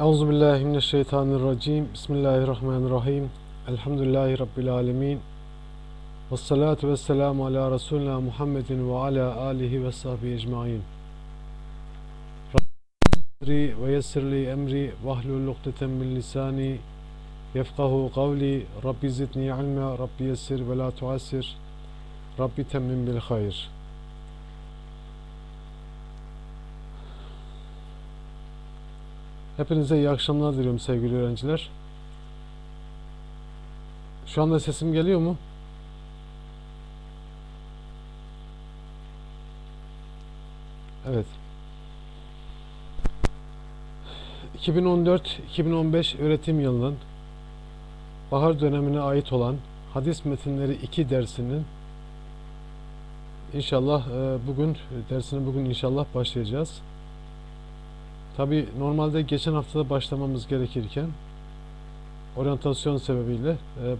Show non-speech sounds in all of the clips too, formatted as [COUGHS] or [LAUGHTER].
Euzu billahi mineşşeytanirracim. Bismillahirrahmanirrahim. Elhamdülillahi rabbil alamin. Ves salatu vesselamu ala Resulina Muhammedin ve ala alihi ve sahbihi ecmaîn. Rabbi ve yessirli emri vahlul ukdeten min lisani yefkahu kavli. Rabbi zidni ilma, Rabbi yessir ve la tuassir. Rabbi temmim bil hayr. Hepinize iyi akşamlar diliyorum sevgili öğrenciler. Şu anda sesim geliyor mu? Evet. 2014-2015 öğretim yılının bahar dönemine ait olan hadis metinleri 2 dersinin inşallah e, bugün dersine bugün inşallah başlayacağız. Tabi normalde geçen haftada başlamamız gerekirken oryantasyon sebebiyle e,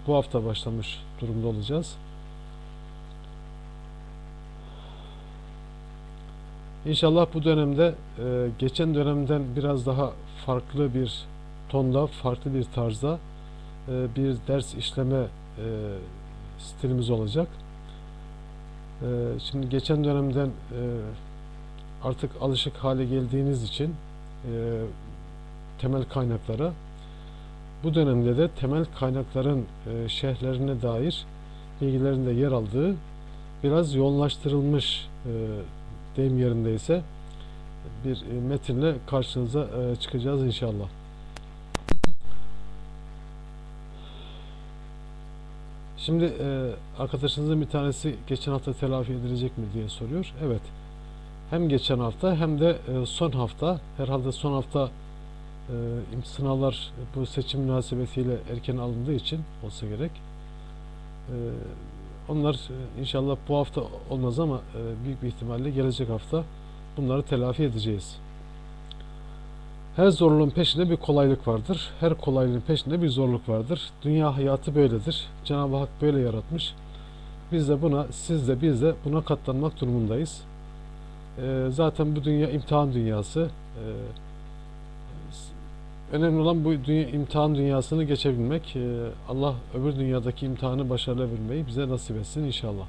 bu hafta başlamış durumda olacağız. İnşallah bu dönemde e, geçen dönemden biraz daha farklı bir tonda, farklı bir tarzda e, bir ders işleme e, stilimiz olacak. E, şimdi geçen dönemden e, artık alışık hale geldiğiniz için temel kaynaklara. Bu dönemde de temel kaynakların e, şerhlerine dair bilgilerin de yer aldığı biraz yoğunlaştırılmış e, deyim yerindeyse bir e, metinle karşınıza e, çıkacağız inşallah. Şimdi e, arkadaşınızın bir tanesi geçen hafta telafi edilecek mi diye soruyor. Evet hem geçen hafta hem de e, son hafta herhalde son hafta e, sınavlar bu seçim münasebetiyle erken alındığı için olsa gerek e, onlar inşallah bu hafta olmaz ama büyük bir ihtimalle gelecek hafta bunları telafi edeceğiz. Her zorluğun peşinde bir kolaylık vardır. Her kolaylığın peşinde bir zorluk vardır. Dünya hayatı böyledir. Cenab-ı Hak böyle yaratmış. Biz de buna, siz de biz de buna katlanmak durumundayız. E, zaten bu dünya imtihan dünyası. E, önemli olan bu dünya, imtihan dünyasını geçebilmek. E, Allah öbür dünyadaki imtihanı başarabilmeyi bize nasip etsin inşallah.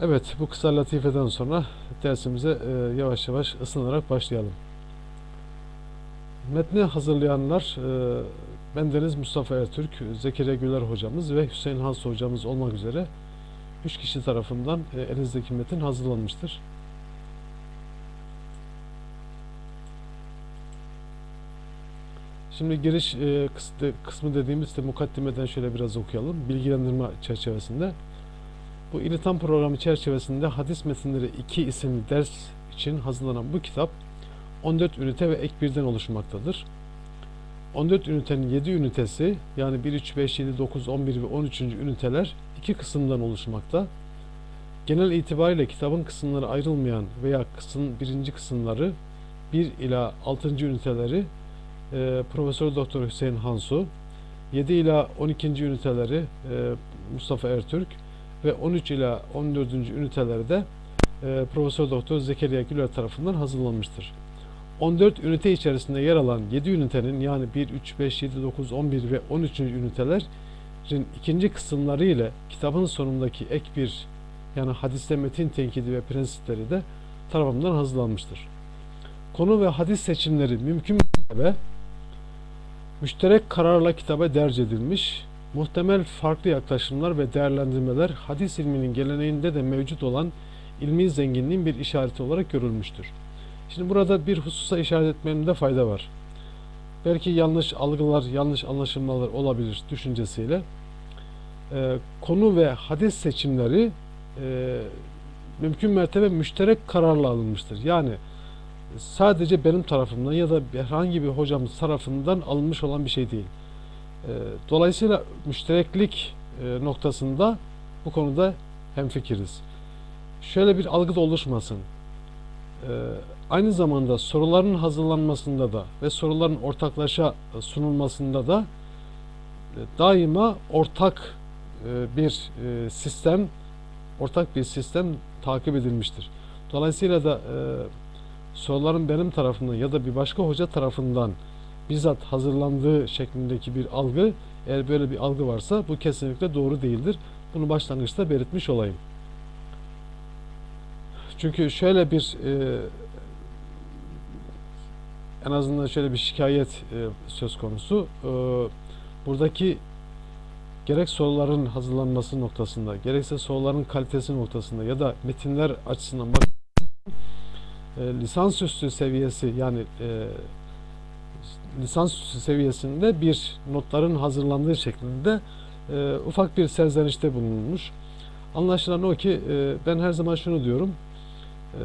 Evet, bu kısa latifeden sonra dersimize e, yavaş yavaş ısınarak başlayalım. Metni hazırlayanlar e, bendeniz Mustafa Ertürk, Zekeriya Güler hocamız ve Hüseyin Has hocamız olmak üzere 3 kişi tarafından e, elinizdeki metin hazırlanmıştır. Şimdi giriş e, kısmı dediğimiz de mukaddimeden şöyle biraz okuyalım. Bilgilendirme çerçevesinde. Bu İlitan programı çerçevesinde hadis metinleri 2 isimli ders için hazırlanan bu kitap 14 ünite ve ek birden oluşmaktadır. 14 ünitenin 7 ünitesi yani 1, 3, 5, 7, 9, 11 ve 13. üniteler iki kısımdan oluşmakta. Genel itibariyle kitabın kısımları ayrılmayan veya kısım birinci kısımları 1 ila 6. üniteleri e, Profesör Doktor Hüseyin Hansu, 7 ila 12. üniteleri e, Mustafa Ertürk ve 13 ila 14. üniteleri de e, Profesör Doktor Zekeriya Güler tarafından hazırlanmıştır. 14 ünite içerisinde yer alan 7 ünitenin yani 1, 3, 5, 7, 9, 11 ve 13. üniteler ikinci kısımları ile kitabın sonundaki ek bir yani hadiste metin tenkidi ve prensipleri de tarafımdan hazırlanmıştır. Konu ve hadis seçimleri mümkün ve müşterek kararla kitaba derc edilmiş, muhtemel farklı yaklaşımlar ve değerlendirmeler hadis ilminin geleneğinde de mevcut olan ilmi zenginliğin bir işareti olarak görülmüştür. Şimdi burada bir hususa işaret etmemde fayda var belki yanlış algılar, yanlış anlaşılmalar olabilir düşüncesiyle e, konu ve hadis seçimleri e, mümkün mertebe müşterek kararla alınmıştır. Yani sadece benim tarafımdan ya da herhangi bir hocamız tarafından alınmış olan bir şey değil. E, dolayısıyla müştereklik e, noktasında bu konuda hemfikiriz. Şöyle bir algı da oluşmasın. E, Aynı zamanda soruların hazırlanmasında da ve soruların ortaklaşa sunulmasında da e, daima ortak e, bir e, sistem, ortak bir sistem takip edilmiştir. Dolayısıyla da soruların benim tarafından ya da bir başka hoca tarafından bizzat hazırlandığı şeklindeki bir algı eğer böyle bir algı varsa bu kesinlikle doğru değildir. Bunu başlangıçta belirtmiş olayım. Çünkü şöyle bir e, en azından şöyle bir şikayet e, söz konusu. E, buradaki gerek soruların hazırlanması noktasında, gerekse soruların kalitesi noktasında ya da metinler açısından bak e, lisansüstü seviyesi yani e, lisansüstü seviyesinde bir notların hazırlandığı şeklinde e, ufak bir serzenişte bulunmuş. Anlaşılan o ki e, ben her zaman şunu diyorum. E,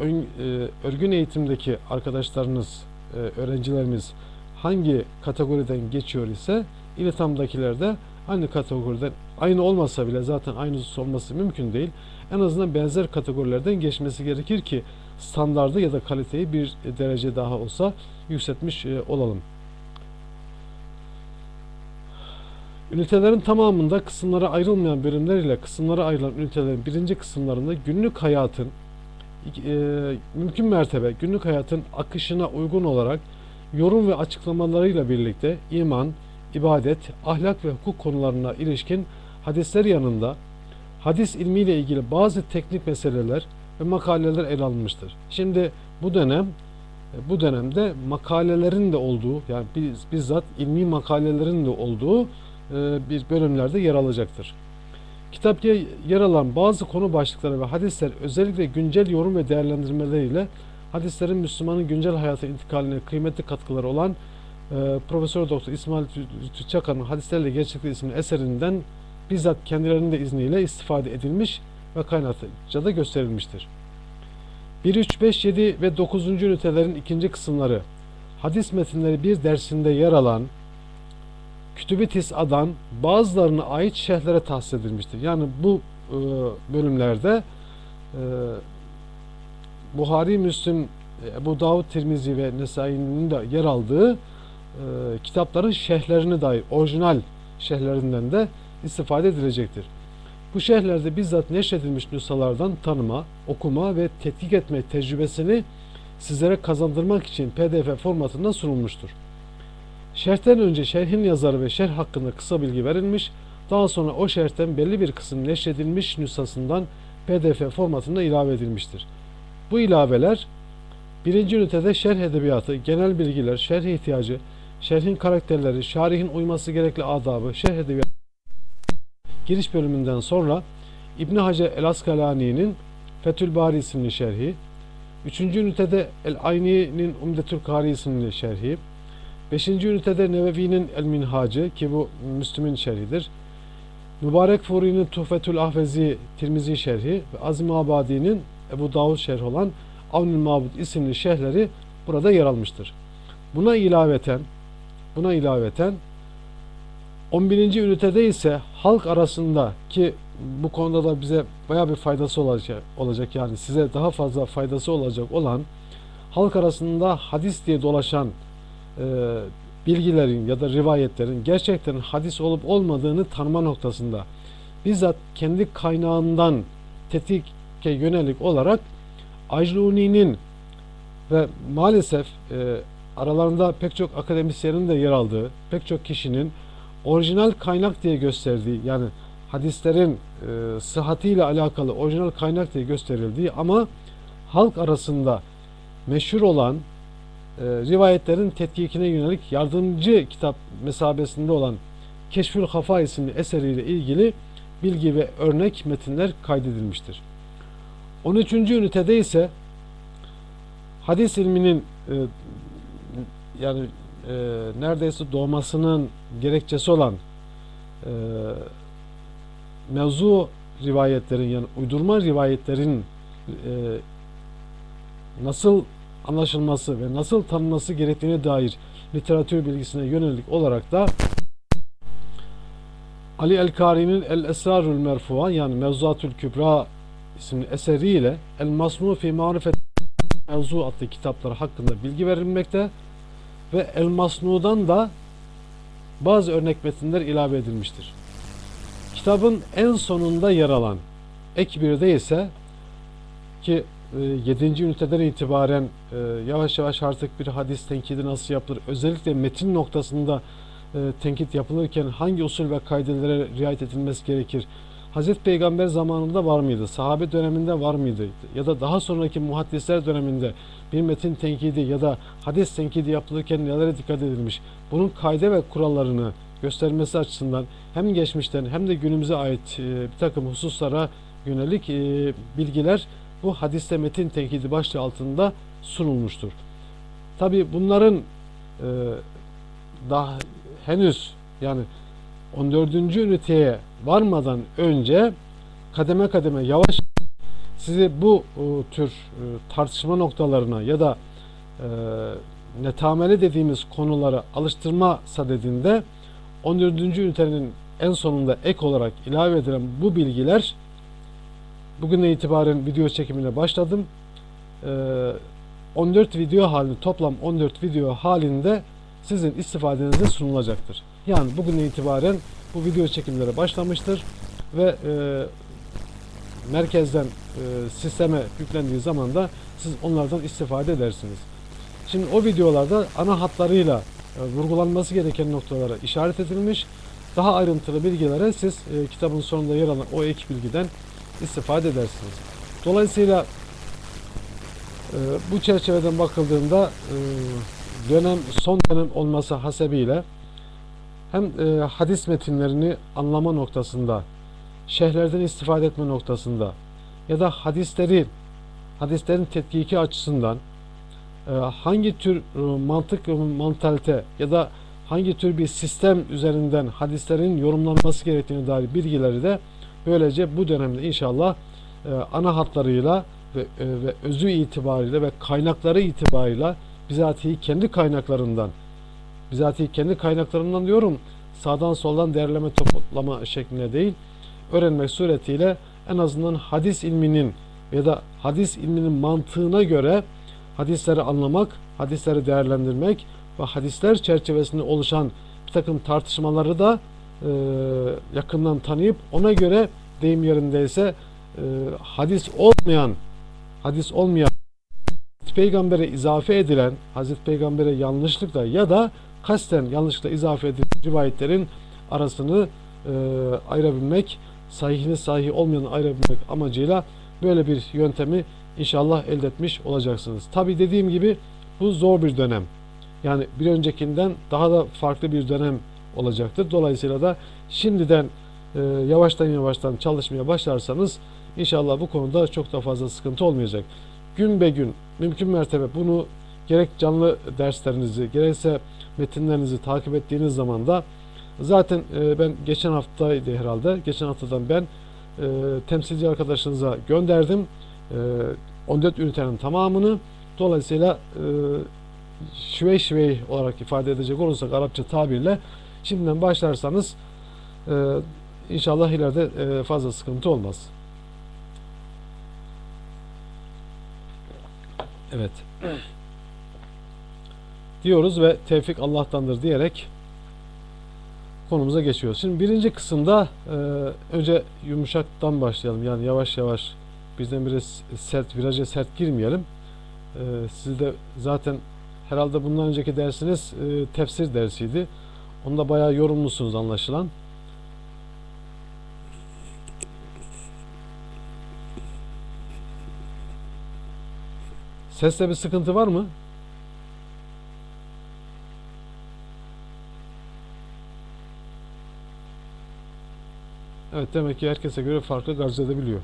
ön, e, örgün eğitimdeki arkadaşlarınız, e, öğrencilerimiz hangi kategoriden geçiyor ise İLİTAM'dakiler de aynı kategoriden aynı olmasa bile zaten aynı olması mümkün değil. En azından benzer kategorilerden geçmesi gerekir ki standardı ya da kaliteyi bir derece daha olsa yükseltmiş e, olalım. Ünitelerin tamamında kısımlara ayrılmayan bölümler ile kısımlara ayrılan ünitelerin birinci kısımlarında günlük hayatın e, mümkün mertebe günlük hayatın akışına uygun olarak yorum ve açıklamalarıyla birlikte iman, ibadet, ahlak ve hukuk konularına ilişkin hadisler yanında hadis ilmiyle ilgili bazı teknik meseleler ve makaleler ele alınmıştır. Şimdi bu dönem bu dönemde makalelerin de olduğu yani biz, bizzat ilmi makalelerin de olduğu e, bir bölümlerde yer alacaktır. Kitapta yer alan bazı konu başlıkları ve hadisler özellikle güncel yorum ve değerlendirmeleriyle hadislerin Müslümanın güncel hayata intikaline kıymetli katkıları olan e, Profesör Doktor İsmail Lütfü Çakar'ın Hadislerle Gerçeklik isimli eserinden bizzat kendilerinin de izniyle istifade edilmiş ve kaynakça da gösterilmiştir. 1, 3, 5, 7 ve 9. ünitelerin ikinci kısımları hadis metinleri bir dersinde yer alan Kütüb-i Tis'a'dan bazılarına ait şerhlere tahsis edilmiştir. Yani bu e, bölümlerde e, Buhari, Müslim, Ebu Davud, Tirmizi ve Nesai'nin de yer aldığı e, kitapların şerhlerine dair orijinal şerhlerinden de istifade edilecektir. Bu şerhlerde bizzat neşredilmiş nüshalardan tanıma, okuma ve tetkik etme tecrübesini sizlere kazandırmak için pdf formatında sunulmuştur. Şerhten önce şerhin yazarı ve şerh hakkında kısa bilgi verilmiş, daha sonra o şerhten belli bir kısım neşredilmiş nüshasından pdf formatında ilave edilmiştir. Bu ilaveler birinci ünitede şerh edebiyatı, genel bilgiler, şerh ihtiyacı, şerhin karakterleri, şarihin uyması gerekli adabı, şerh edebiyatı giriş bölümünden sonra İbn Hacer el Askalani'nin Fethül Bari isimli şerhi, 3. ünitede El Ayni'nin Umdetül Kari isimli şerhi, 5. ünitede Nevevi'nin El Minhacı ki bu Müslüm'ün şerhidir. Mübarek Furi'nin Tuhfetül Ahvezi Tirmizi şerhi ve Azim Abadi'nin Ebu Davud şerhi olan Avnül Mabud isimli şerhleri burada yer almıştır. Buna ilaveten buna ilaveten 11. ünitede ise halk arasında ki bu konuda da bize baya bir faydası olacak, olacak yani size daha fazla faydası olacak olan halk arasında hadis diye dolaşan e, bilgilerin ya da rivayetlerin gerçekten hadis olup olmadığını tanıma noktasında bizzat kendi kaynağından tetike yönelik olarak Ajluni'nin ve maalesef e, aralarında pek çok akademisyenin de yer aldığı, pek çok kişinin orijinal kaynak diye gösterdiği yani hadislerin e, sıhhatiyle alakalı orijinal kaynak diye gösterildiği ama halk arasında meşhur olan e, rivayetlerin tetkikine yönelik yardımcı kitap mesabesinde olan Keşfül Hafa isimli eseriyle ilgili bilgi ve örnek metinler kaydedilmiştir. 13. ünitede ise hadis ilminin e, yani e, neredeyse doğmasının gerekçesi olan e, mevzu rivayetlerin yani uydurma rivayetlerin e, nasıl anlaşılması ve nasıl tanınması gerektiğine dair literatür bilgisine yönelik olarak da Ali El-Kari'nin El-Esrarül Merfu'a yani Mevzuatül Kübra isimli eseriyle El Masnu fi Marifet Mevzu adlı kitapları hakkında bilgi verilmekte ve El Masnu'dan da bazı örnek metinler ilave edilmiştir. Kitabın en sonunda yer alan ek bir de ise ki 7. üniteden itibaren e, yavaş yavaş artık bir hadis tenkidi nasıl yapılır? Özellikle metin noktasında e, tenkit yapılırken hangi usul ve kaidelere riayet edilmesi gerekir? Hazreti Peygamber zamanında var mıydı? Sahabe döneminde var mıydı? Ya da daha sonraki muhaddisler döneminde bir metin tenkidi ya da hadis tenkidi yapılırken nelere dikkat edilmiş? Bunun kaide ve kurallarını göstermesi açısından hem geçmişten hem de günümüze ait e, bir takım hususlara yönelik bilgiler bu hadiste metin tenkidi başlığı altında sunulmuştur. Tabi bunların e, daha henüz yani 14. üniteye varmadan önce kademe kademe yavaş sizi bu e, tür e, tartışma noktalarına ya da e, netameli dediğimiz konulara alıştırma sadedinde 14. ünitenin en sonunda ek olarak ilave edilen bu bilgiler bugünden itibaren video çekimine başladım. E, 14 video halinde toplam 14 video halinde sizin istifadenize sunulacaktır. Yani bugünden itibaren bu video çekimleri başlamıştır ve e, merkezden e, sisteme yüklendiği zaman da siz onlardan istifade edersiniz. Şimdi o videolarda ana hatlarıyla e, vurgulanması gereken noktalara işaret edilmiş. Daha ayrıntılı bilgilere siz e, kitabın sonunda yer alan o ek bilgiden istifade edersiniz. Dolayısıyla e, bu çerçeveden bakıldığında e, dönem son dönem olması hasebiyle hem e, hadis metinlerini anlama noktasında, şehirlerden istifade etme noktasında ya da hadisleri, hadislerin tetkiki açısından e, hangi tür e, mantık, mantalite ya da hangi tür bir sistem üzerinden hadislerin yorumlanması gerektiğini dair bilgileri de böylece bu dönemde inşallah e, ana hatlarıyla ve, e, ve özü itibariyle ve kaynakları itibariyle bizatihi kendi kaynaklarından bizatihi kendi kaynaklarından diyorum sağdan soldan değerleme toplama şeklinde değil öğrenmek suretiyle en azından hadis ilminin ya da hadis ilminin mantığına göre hadisleri anlamak, hadisleri değerlendirmek ve hadisler çerçevesinde oluşan bir takım tartışmaları da e, yakından tanıyıp ona göre deyim yerindeyse e, hadis olmayan hadis olmayan Peygamber'e izafe edilen Hazreti Peygamber'e yanlışlıkla ya da kasten yanlışlıkla izafe edilen rivayetlerin arasını e, ayırabilmek, sahihini sahih olmayanı ayırabilmek amacıyla böyle bir yöntemi inşallah elde etmiş olacaksınız. Tabi dediğim gibi bu zor bir dönem. Yani bir öncekinden daha da farklı bir dönem olacaktır. Dolayısıyla da şimdiden e, yavaştan yavaştan çalışmaya başlarsanız inşallah bu konuda çok da fazla sıkıntı olmayacak. Gün be gün mümkün mertebe bunu gerek canlı derslerinizi gerekse metinlerinizi takip ettiğiniz zaman da zaten e, ben geçen haftaydı herhalde. Geçen haftadan ben e, temsilci arkadaşınıza gönderdim. E, 14 ünitenin tamamını. Dolayısıyla e, şüvey şüvey olarak ifade edecek olursak Arapça tabirle şimdiden başlarsanız e, inşallah ileride e, fazla sıkıntı olmaz. Evet [CLEARS THROAT] diyoruz ve tevfik Allah'tandır diyerek konumuza geçiyoruz. Şimdi birinci kısımda e, önce yumuşaktan başlayalım. Yani yavaş yavaş birdenbire sert, viraja sert girmeyelim. E, siz de zaten herhalde bundan önceki dersiniz e, tefsir dersiydi. Onda bayağı yorumlusunuz anlaşılan. Seste bir sıkıntı var mı? Evet demek ki herkese göre farklı garz edebiliyor.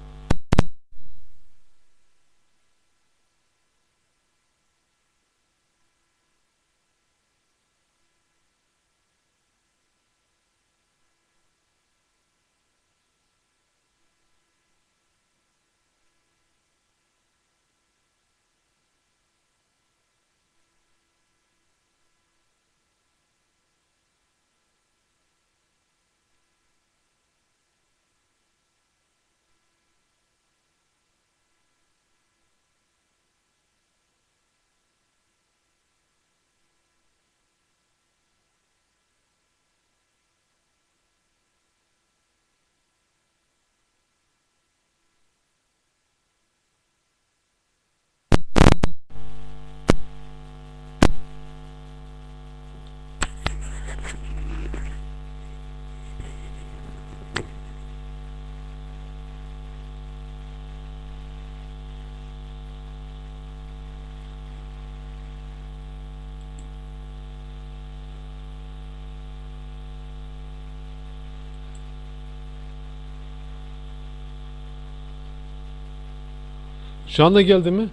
Şu anda geldi mi?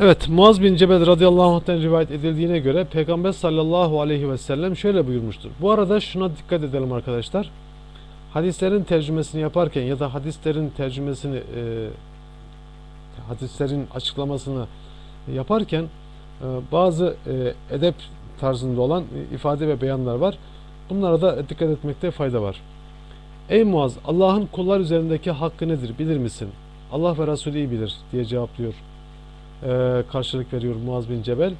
Evet, Muaz bin Cebel radıyallahu anh'ten rivayet edildiğine göre Peygamber sallallahu aleyhi ve sellem şöyle buyurmuştur. Bu arada şuna dikkat edelim arkadaşlar. Hadislerin tercümesini yaparken ya da hadislerin tercümesini e, hadislerin açıklamasını yaparken e, bazı e, edep tarzında olan ifade ve beyanlar var. Bunlara da dikkat etmekte fayda var. Ey Muaz, Allah'ın kullar üzerindeki hakkı nedir bilir misin? Allah ve Resulü iyi bilir diye cevaplıyor. E, karşılık veriyor Muaz bin Cebel.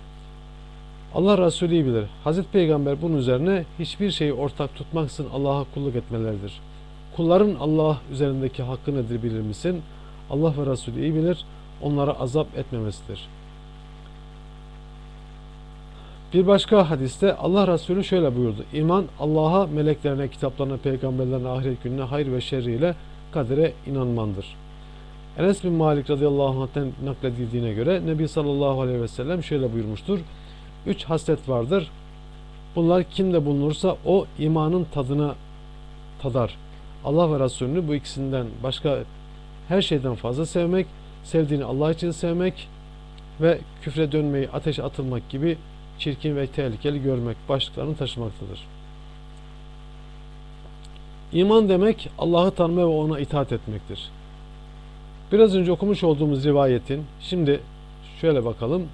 Allah Resulü iyi bilir. Hazreti Peygamber bunun üzerine hiçbir şeyi ortak tutmaksızın Allah'a kulluk etmeleridir. Kulların Allah üzerindeki hakkı nedir bilir misin? Allah ve Resulü iyi bilir. Onlara azap etmemesidir. Bir başka hadiste Allah Resulü şöyle buyurdu. İman Allah'a, meleklerine, kitaplarına, peygamberlerine, ahiret gününe, hayır ve şerriyle kadere inanmandır. Enes bin Malik radıyallahu anh'ten nakledildiğine göre Nebi sallallahu aleyhi ve sellem şöyle buyurmuştur. Üç haslet vardır. Bunlar kimde bulunursa o imanın tadına tadar. Allah ve Resulünü bu ikisinden başka her şeyden fazla sevmek, sevdiğini Allah için sevmek ve küfre dönmeyi, ateşe atılmak gibi çirkin ve tehlikeli görmek başlıklarını taşımaktadır. İman demek Allah'ı tanıma ve ona itaat etmektir. Biraz önce okumuş olduğumuz rivayetin şimdi şöyle bakalım.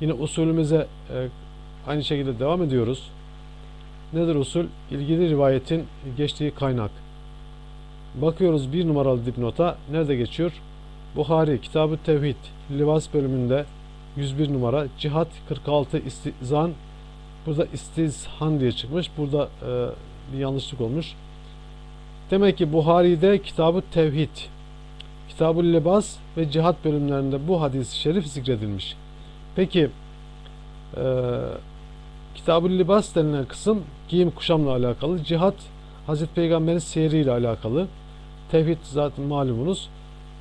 Yine usulümüze e, aynı şekilde devam ediyoruz. Nedir usul? İlgili rivayetin geçtiği kaynak. Bakıyoruz bir numaralı dipnota. Nerede geçiyor? Buhari, Kitab-ı Tevhid, Livas bölümünde 101 numara. Cihat 46 istizan. Burada istizhan diye çıkmış. Burada e, bir yanlışlık olmuş. Demek ki Buhari'de Kitab-ı Tevhid, Kitab-ı Libas ve Cihat bölümlerinde bu hadis-i şerif zikredilmiş. Peki e, Kitab-ı Libas denilen kısım giyim kuşamla alakalı. Cihat Hazreti Peygamber'in seyriyle alakalı. Tevhid zaten malumunuz.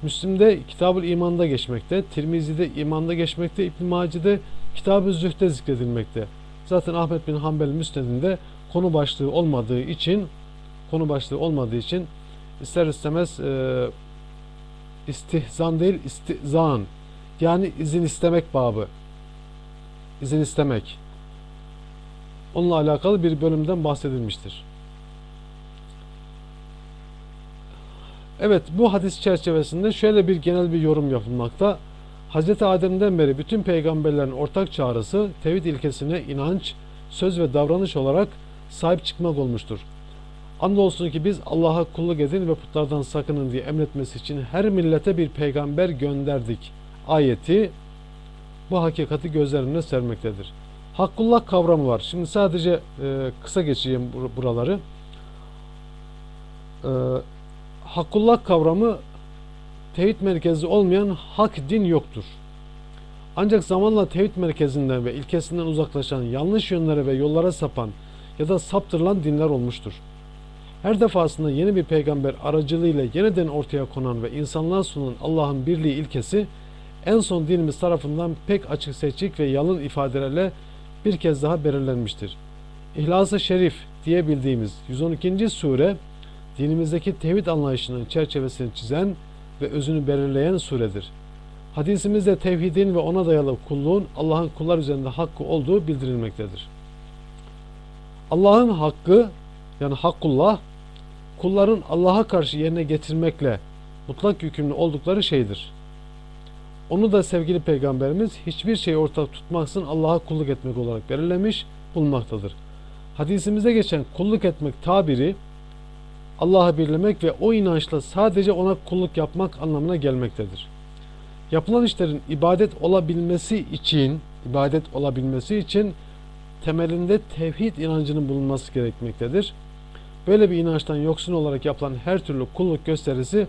Müslim'de Kitab-ı İman'da geçmekte. Tirmizi'de İman'da geçmekte. İbn-i Maci'de Kitab-ı Zühd'de zikredilmekte. Zaten Ahmet bin Hanbel Müsned'inde konu başlığı olmadığı için konu başlığı olmadığı için ister istemez e, istihzan değil istizan yani izin istemek babı izin istemek onunla alakalı bir bölümden bahsedilmiştir. Evet bu hadis çerçevesinde şöyle bir genel bir yorum yapılmakta. Hz. Adem'den beri bütün peygamberlerin ortak çağrısı tevhid ilkesine inanç, söz ve davranış olarak sahip çıkmak olmuştur. Andolsun ki biz Allah'a kulluk edin ve putlardan sakının diye emretmesi için her millete bir peygamber gönderdik. Ayeti bu hakikati gözlerine sermektedir. Hakkullah kavramı var. Şimdi sadece e, kısa geçeyim buraları. E, Hakkullah kavramı tevhid merkezi olmayan hak din yoktur. Ancak zamanla tevhid merkezinden ve ilkesinden uzaklaşan, yanlış yönlere ve yollara sapan ya da saptırılan dinler olmuştur. Her defasında yeni bir peygamber aracılığıyla yeniden ortaya konan ve insanlığa sunulan Allah'ın birliği ilkesi en son dinimiz tarafından pek açık seçik ve yalın ifadelerle bir kez daha belirlenmiştir. İhlas-ı Şerif diye bildiğimiz 112. sure dinimizdeki tevhid anlayışının çerçevesini çizen ve özünü belirleyen suredir. Hadisimizde tevhidin ve ona dayalı kulluğun Allah'ın kullar üzerinde hakkı olduğu bildirilmektedir. Allah'ın hakkı yani hakkullah kulların Allah'a karşı yerine getirmekle mutlak yükümlü oldukları şeydir. Onu da sevgili peygamberimiz hiçbir şey ortak tutmaksın Allah'a kulluk etmek olarak belirlemiş bulunmaktadır. Hadisimizde geçen kulluk etmek tabiri Allah'ı birlemek ve o inançla sadece ona kulluk yapmak anlamına gelmektedir. Yapılan işlerin ibadet olabilmesi için, ibadet olabilmesi için temelinde tevhid inancının bulunması gerekmektedir. Böyle bir inançtan yoksun olarak yapılan her türlü kulluk gösterisi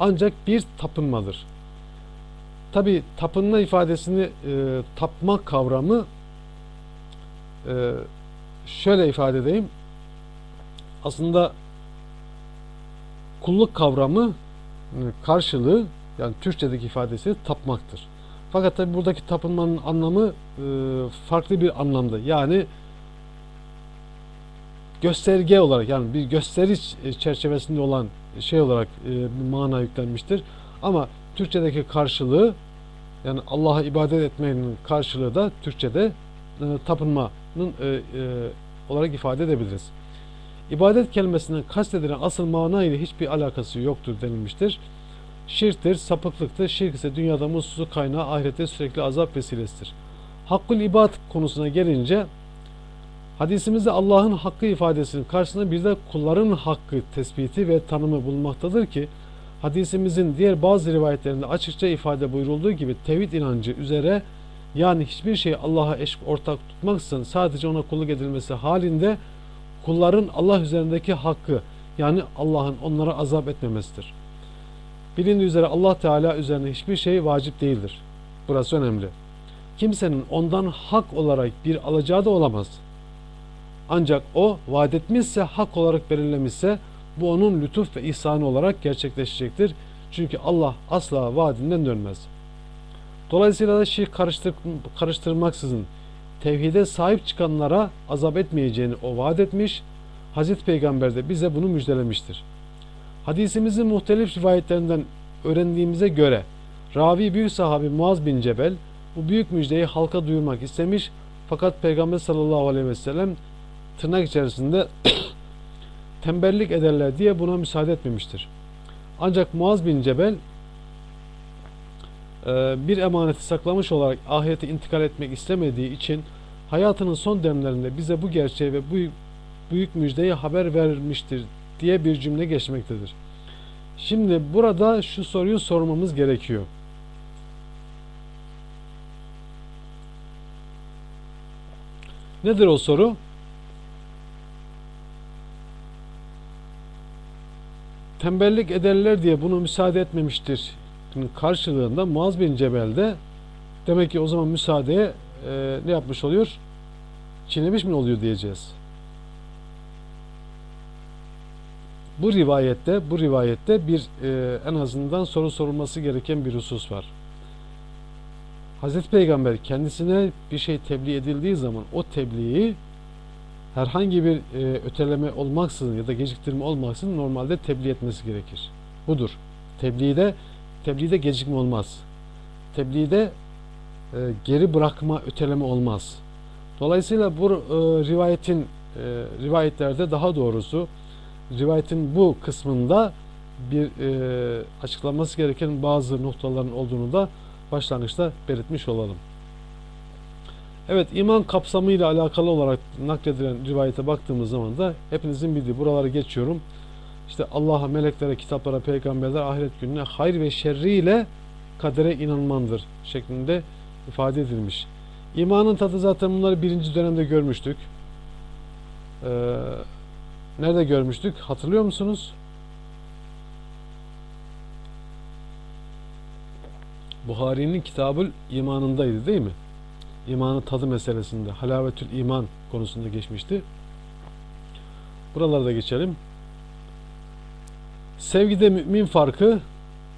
ancak bir tapınmadır. Tabi tapınma ifadesini e, tapmak kavramı e, şöyle ifade edeyim. Aslında kulluk kavramı e, karşılığı yani Türkçedeki ifadesi tapmaktır. Fakat tabi buradaki tapınmanın anlamı e, farklı bir anlamda. Yani gösterge olarak yani bir gösteriş çerçevesinde olan şey olarak e, bir mana yüklenmiştir. Ama Türkçedeki karşılığı yani Allah'a ibadet etmenin karşılığı da Türkçede tapınmanın olarak ifade edebiliriz. İbadet kelimesinden kastedilen asıl mana ile hiçbir alakası yoktur denilmiştir. Şirktir, sapıklıktır. Şirk ise dünyada mutsuzluk kaynağı, ahirette sürekli azap vesilesidir. Hakkul ibad konusuna gelince hadisimizde Allah'ın hakkı ifadesinin karşısında bir de kulların hakkı tespiti ve tanımı bulunmaktadır ki hadisimizin diğer bazı rivayetlerinde açıkça ifade buyurulduğu gibi tevhid inancı üzere yani hiçbir şeyi Allah'a eş ortak tutmaksızın sadece ona kulluk edilmesi halinde kulların Allah üzerindeki hakkı yani Allah'ın onlara azap etmemesidir. Bilindiği üzere Allah Teala üzerine hiçbir şey vacip değildir. Burası önemli. Kimsenin ondan hak olarak bir alacağı da olamaz. Ancak o vaat etmişse, hak olarak belirlemişse bu onun lütuf ve ihsanı olarak gerçekleşecektir. Çünkü Allah asla vaadinden dönmez. Dolayısıyla da şirk karıştır, karıştırmaksızın tevhide sahip çıkanlara azap etmeyeceğini o vaat etmiş. Hazreti Peygamber de bize bunu müjdelemiştir. Hadisimizin muhtelif rivayetlerinden öğrendiğimize göre ravi büyük sahabi Muaz bin Cebel bu büyük müjdeyi halka duyurmak istemiş fakat Peygamber sallallahu aleyhi ve sellem tırnak içerisinde [COUGHS] tembellik ederler diye buna müsaade etmemiştir. Ancak Muaz bin Cebel bir emaneti saklamış olarak ahirete intikal etmek istemediği için hayatının son demlerinde bize bu gerçeği ve bu büyük müjdeyi haber vermiştir diye bir cümle geçmektedir. Şimdi burada şu soruyu sormamız gerekiyor. Nedir o soru? Tembellik ederler diye bunu müsaade etmemiştir. Karşılığında Muaz bin Cebel'de demek ki o zaman müsaadeye e, ne yapmış oluyor? Çiğnemiş mi oluyor diyeceğiz. Bu rivayette bu rivayette bir e, en azından soru sorulması gereken bir husus var. Hazreti Peygamber kendisine bir şey tebliğ edildiği zaman o tebliği herhangi bir e, öteleme olmaksızın ya da geciktirme olmaksızın normalde tebliğ etmesi gerekir. Budur. Tebliğde tebliğde gecikme olmaz. Tebliğde e, geri bırakma, öteleme olmaz. Dolayısıyla bu e, rivayetin e, rivayetlerde daha doğrusu rivayetin bu kısmında bir e, açıklanması gereken bazı noktaların olduğunu da başlangıçta belirtmiş olalım. Evet iman kapsamıyla alakalı olarak nakledilen rivayete baktığımız zaman da hepinizin bildiği buraları geçiyorum. İşte Allah'a, meleklere, kitaplara, peygamberler, ahiret gününe, hayır ve şerriyle kadere inanmandır şeklinde ifade edilmiş. İmanın tadı zaten bunları birinci dönemde görmüştük. Ee, nerede görmüştük? Hatırlıyor musunuz? Buhari'nin kitabı imanındaydı değil mi? İmanın tadı meselesinde, halavetül iman konusunda geçmişti. Buralarda geçelim. Sevgide mümin farkı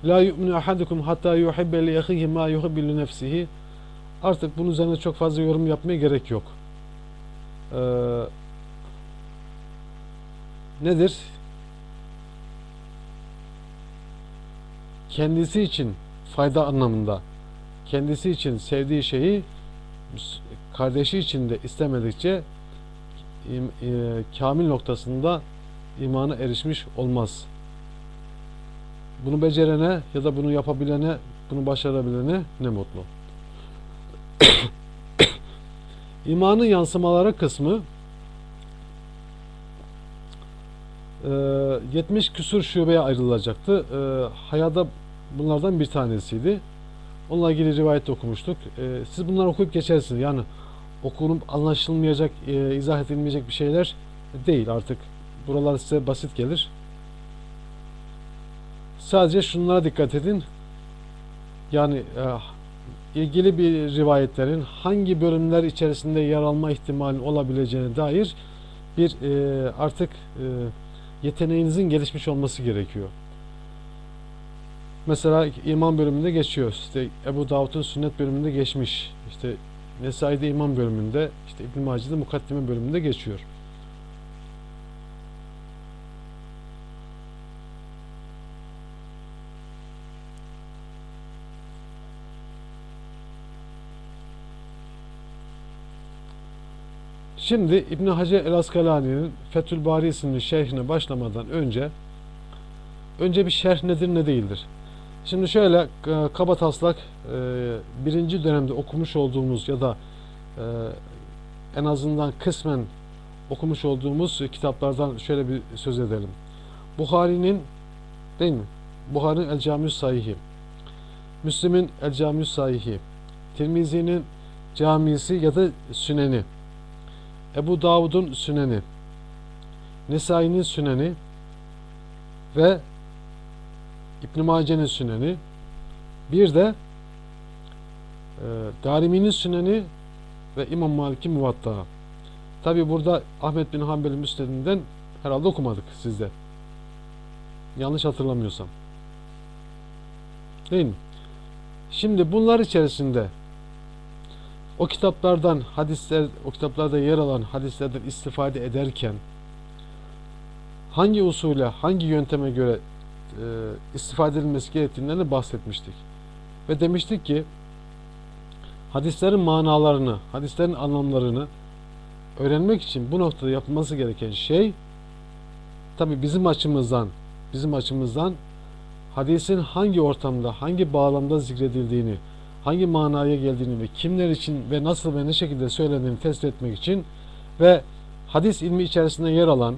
La yu'minu ahadukum hatta yuhibbe li ahihi ma yuhibbu li nefsihi. Artık bunun üzerine çok fazla yorum yapmaya gerek yok. Ee, nedir? Kendisi için fayda anlamında kendisi için sevdiği şeyi kardeşi için de istemedikçe e, kamil noktasında imana erişmiş olmaz. Bunu becerene ya da bunu yapabilene, bunu başarabilene ne mutlu. [COUGHS] İmanın yansımaları kısmı 70 küsur şubeye ayrılacaktı. Hayada bunlardan bir tanesiydi. Onunla ilgili rivayet okumuştuk. Siz bunları okuyup geçersiniz. Yani okunup anlaşılmayacak, izah edilmeyecek bir şeyler değil artık. Buralar size basit gelir. Sadece şunlara dikkat edin. Yani ilgili bir rivayetlerin hangi bölümler içerisinde yer alma ihtimali olabileceğine dair bir artık yeteneğinizin gelişmiş olması gerekiyor. Mesela iman bölümünde geçiyor. İşte Ebu Davud'un sünnet bölümünde geçmiş. İşte Nesai'de iman bölümünde, işte İbn-i Maci'de mukaddime bölümünde geçiyor. Şimdi İbn Hacer el Askalani'nin Fethül Bari isimli şerhine başlamadan önce önce bir şerh nedir ne değildir. Şimdi şöyle e, kaba taslak e, birinci dönemde okumuş olduğumuz ya da e, en azından kısmen okumuş olduğumuz kitaplardan şöyle bir söz edelim. Buhari'nin değil mi? Buhari'nin El Camiü Sahihi. Müslim'in El Camiü Sahihi. Tirmizi'nin camisi ya da süneni. Ebu Davud'un süneni. Nesai'nin süneni ve İbn Mace'nin süneni. Bir de e, Darimi'nin süneni ve İmam Malik'in muvatta. Tabi burada Ahmet bin Hanbel'in müsnedinden herhalde okumadık sizde. Yanlış hatırlamıyorsam. Değil mi? Şimdi bunlar içerisinde o kitaplardan hadisler, o kitaplarda yer alan hadislerden istifade ederken hangi usule, hangi yönteme göre e, istifade edilmesi gerektiğinden de bahsetmiştik. Ve demiştik ki hadislerin manalarını, hadislerin anlamlarını öğrenmek için bu noktada yapılması gereken şey tabi bizim açımızdan bizim açımızdan hadisin hangi ortamda, hangi bağlamda zikredildiğini, hangi manaya geldiğini ve kimler için ve nasıl ve ne şekilde söylendiğini tespit etmek için ve hadis ilmi içerisinde yer alan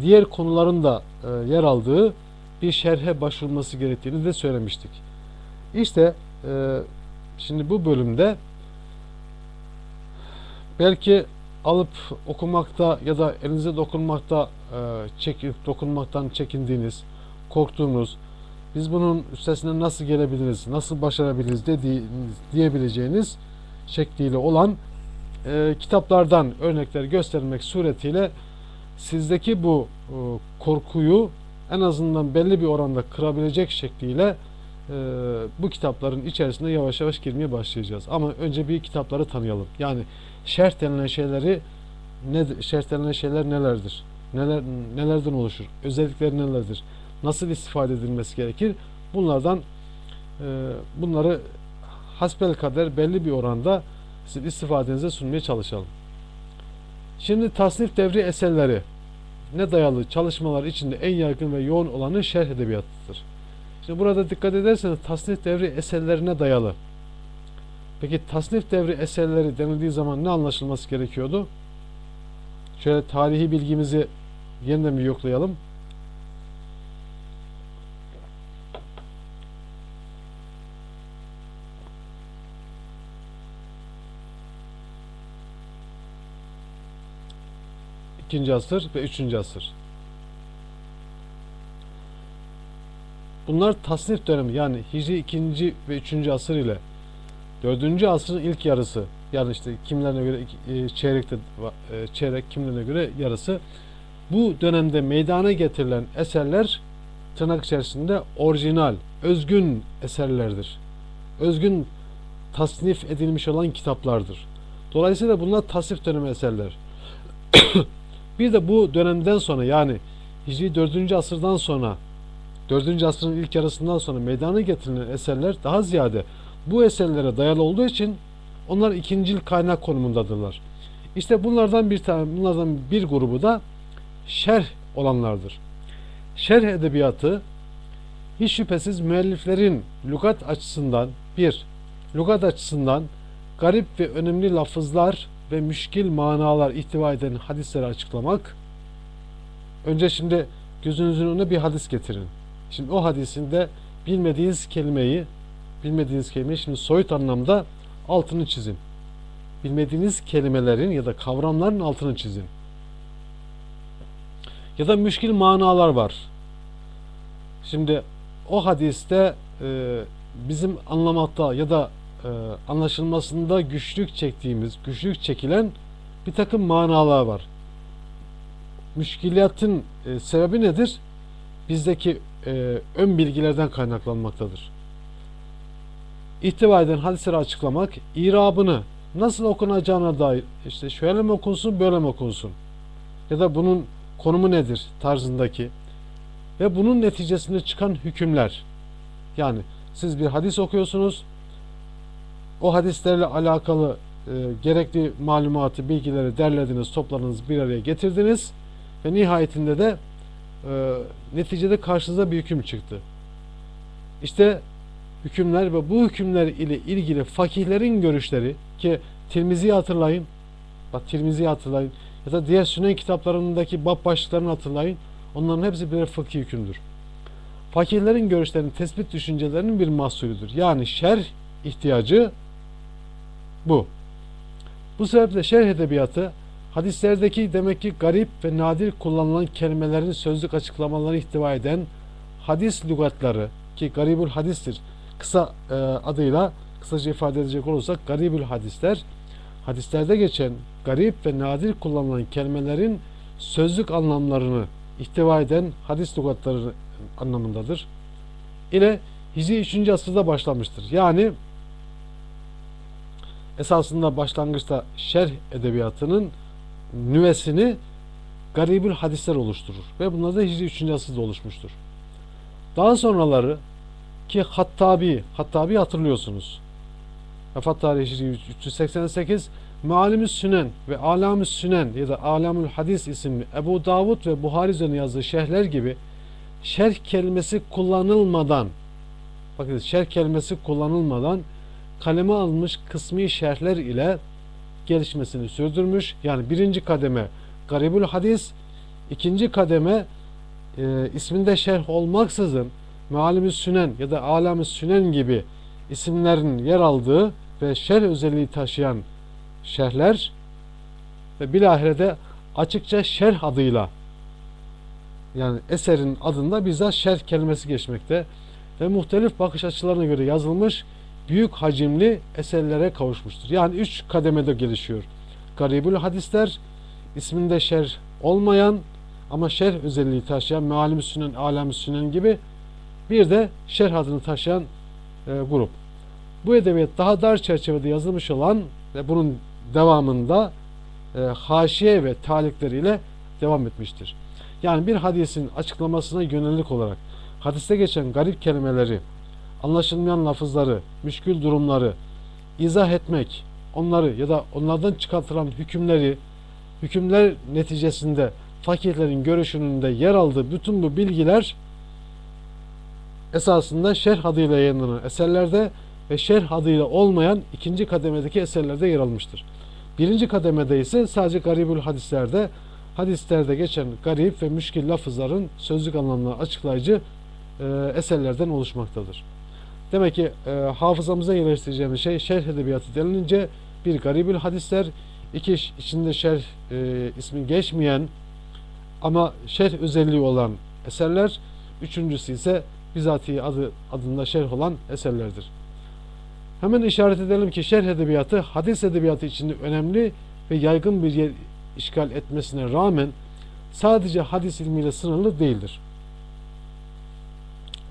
diğer konuların da e, yer aldığı bir şerhe başvurması gerektiğini de söylemiştik. İşte e, şimdi bu bölümde belki alıp okumakta ya da elinize dokunmakta e, dokunmaktan çekindiğiniz, korktuğunuz, biz bunun üstesinden nasıl gelebiliriz, nasıl başarabiliriz dediğiniz, diyebileceğiniz şekliyle olan e, kitaplardan örnekler göstermek suretiyle sizdeki bu e, korkuyu en azından belli bir oranda kırabilecek şekliyle e, bu kitapların içerisinde yavaş yavaş girmeye başlayacağız. Ama önce bir kitapları tanıyalım. Yani şerh denilen şeyleri ne şerh denilen şeyler nelerdir? Neler nelerden oluşur? Özellikleri nelerdir? Nasıl istifade edilmesi gerekir? Bunlardan e, bunları hasbel kader belli bir oranda sizin istifadenize sunmaya çalışalım. Şimdi tasnif devri eserleri ne dayalı çalışmalar içinde en yaygın ve yoğun olanı şerh edebiyatıdır. Şimdi burada dikkat ederseniz tasnif devri eserlerine dayalı. Peki tasnif devri eserleri denildiği zaman ne anlaşılması gerekiyordu? Şöyle tarihi bilgimizi yeniden bir yoklayalım. İkinci asır ve üçüncü asır. Bunlar tasnif dönemi yani Hicri 2. ve 3. asır ile 4. asrın ilk yarısı yani işte kimlerine göre e, çeyrekte e, çeyrek kimlerine göre yarısı bu dönemde meydana getirilen eserler tırnak içerisinde orijinal, özgün eserlerdir. Özgün tasnif edilmiş olan kitaplardır. Dolayısıyla bunlar tasnif dönemi eserler. [COUGHS] bir de bu dönemden sonra yani Hicri 4. asırdan sonra 4. asrın ilk yarısından sonra meydana getirilen eserler daha ziyade bu eserlere dayalı olduğu için onlar ikincil kaynak konumundadırlar. İşte bunlardan bir tane bunlardan bir grubu da şerh olanlardır. Şerh edebiyatı hiç şüphesiz müelliflerin lügat açısından bir, lügat açısından garip ve önemli lafızlar ve müşkil manalar ihtiva eden hadisleri açıklamak. Önce şimdi gözünüzün önüne bir hadis getirin. Şimdi o hadisinde bilmediğiniz kelimeyi bilmediğiniz kelimeyi şimdi soyut anlamda altını çizin. Bilmediğiniz kelimelerin ya da kavramların altını çizin. Ya da müşkil manalar var. Şimdi o hadiste e, bizim anlamakta ya da e, anlaşılmasında güçlük çektiğimiz, güçlük çekilen bir takım manalar var. Müşkiliyatın e, sebebi nedir? Bizdeki e, ön bilgilerden kaynaklanmaktadır. İhtiva eden hadisleri açıklamak, irabını nasıl okunacağına dair işte şöyle mi okunsun, böyle mi okunsun ya da bunun konumu nedir tarzındaki ve bunun neticesinde çıkan hükümler. Yani siz bir hadis okuyorsunuz, o hadislerle alakalı gerekli malumatı, bilgileri derlediniz, topladınız, bir araya getirdiniz ve nihayetinde de e, neticede karşınıza bir hüküm çıktı. İşte hükümler ve bu hükümler ile ilgili fakihlerin görüşleri ki Tirmizi'yi hatırlayın. Bak Tirmizi'yi hatırlayın. Ya da diğer sünen kitaplarındaki bab başlıklarını hatırlayın. Onların hepsi birer fıkhi hükümdür. Fakirlerin görüşlerinin tespit düşüncelerinin bir mahsulüdür. Yani şerh ihtiyacı bu. Bu sebeple şerh edebiyatı hadislerdeki demek ki garip ve nadir kullanılan kelimelerin sözlük açıklamalarını ihtiva eden hadis lügatları ki garibül hadistir. Kısa e, adıyla kısaca ifade edecek olursak garibül hadisler hadislerde geçen garip ve nadir kullanılan kelimelerin sözlük anlamlarını ihtiva eden hadis lügatları anlamındadır. İle Hicri 3. asırda başlamıştır. Yani esasında başlangıçta şerh edebiyatının nüvesini garibül hadisler oluşturur. Ve bunlar da Hicri 3. asırda oluşmuştur. Daha sonraları ki Hattabi, Hattabi hatırlıyorsunuz. Vefat tarihi Hicri 388 Mealimüs Sünen ve Alamüs Sünen ya da Alamül Hadis isimli Ebu Davud ve Buhari üzerine yazdığı şerhler gibi şerh kelimesi kullanılmadan bakın şerh kelimesi kullanılmadan kaleme alınmış kısmi şerhler ile gelişmesini sürdürmüş. Yani birinci kademe garibül hadis, ikinci kademe e, isminde şerh olmaksızın mealimü sünen ya da alamü sünen gibi isimlerin yer aldığı ve şerh özelliği taşıyan şerhler ve bilahirede açıkça şerh adıyla yani eserin adında bizzat şerh kelimesi geçmekte ve muhtelif bakış açılarına göre yazılmış büyük hacimli eserlere kavuşmuştur. Yani üç kademede gelişiyor. Garibül hadisler, isminde şerh olmayan ama şerh özelliği taşıyan mealim sünen, alem sünen gibi bir de şerh adını taşıyan e, grup. Bu edebiyat daha dar çerçevede yazılmış olan ve bunun devamında e, haşiye ve talikleriyle devam etmiştir. Yani bir hadisin açıklamasına yönelik olarak hadiste geçen garip kelimeleri, anlaşılmayan lafızları, müşkül durumları izah etmek, onları ya da onlardan çıkartılan hükümleri, hükümler neticesinde fakirlerin görüşünün de yer aldığı bütün bu bilgiler esasında şerh adıyla yayınlanan eserlerde ve şerh adıyla olmayan ikinci kademedeki eserlerde yer almıştır. Birinci kademede ise sadece garibül hadislerde hadislerde geçen garip ve müşkil lafızların sözlük anlamını açıklayıcı e, eserlerden oluşmaktadır. Demek ki e, hafızamıza yerleştireceğimiz şey şerh edebiyatı denilince bir garibül hadisler, iki içinde şerh e, ismi geçmeyen ama şerh özelliği olan eserler, üçüncüsü ise bizatihi adı adında şerh olan eserlerdir. Hemen işaret edelim ki şerh edebiyatı hadis edebiyatı içinde önemli ve yaygın bir yer işgal etmesine rağmen sadece hadis ilmiyle sınırlı değildir.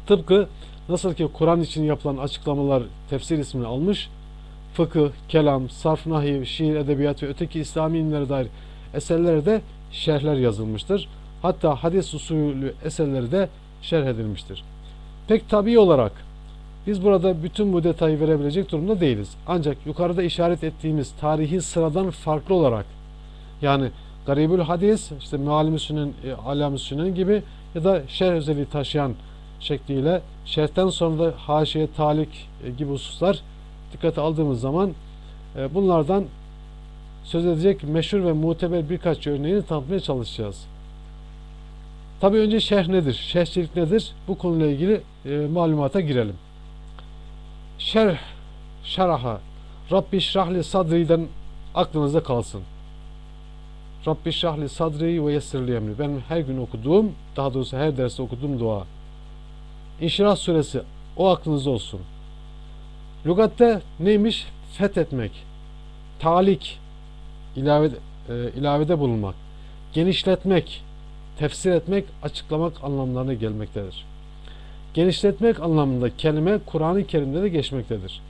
Tıpkı nasıl ki Kur'an için yapılan açıklamalar tefsir ismini almış, fıkıh, kelam, sarf, nahiy, şiir, edebiyat ve öteki İslami ilimlere dair eserlere de şerhler yazılmıştır. Hatta hadis usulü eserleri de şerh edilmiştir. Pek tabi olarak biz burada bütün bu detayı verebilecek durumda değiliz. Ancak yukarıda işaret ettiğimiz tarihi sıradan farklı olarak yani garibül hadis, işte mealim sünen, e, alam sünen gibi ya da şerh özelliği taşıyan şekliyle şerhten sonra da haşiye, talik e, gibi hususlar dikkate aldığımız zaman e, bunlardan söz edecek meşhur ve muteber birkaç örneğini tanıtmaya çalışacağız. Tabi önce şerh nedir? Şerhçilik nedir? Bu konuyla ilgili e, malumata girelim. Şerh, şeraha, Rabbi şrahli sadri'den aklınızda kalsın. Rabbi şrahli sadri ve yessirli emri. Benim her gün okuduğum, daha doğrusu her derste okuduğum dua. İnşirah suresi o aklınızda olsun. Lügatte neymiş? Fethetmek, talik, ilave, e, ilavede bulunmak, genişletmek, tefsir etmek, açıklamak anlamlarına gelmektedir. Genişletmek anlamında kelime Kur'an-ı Kerim'de de geçmektedir.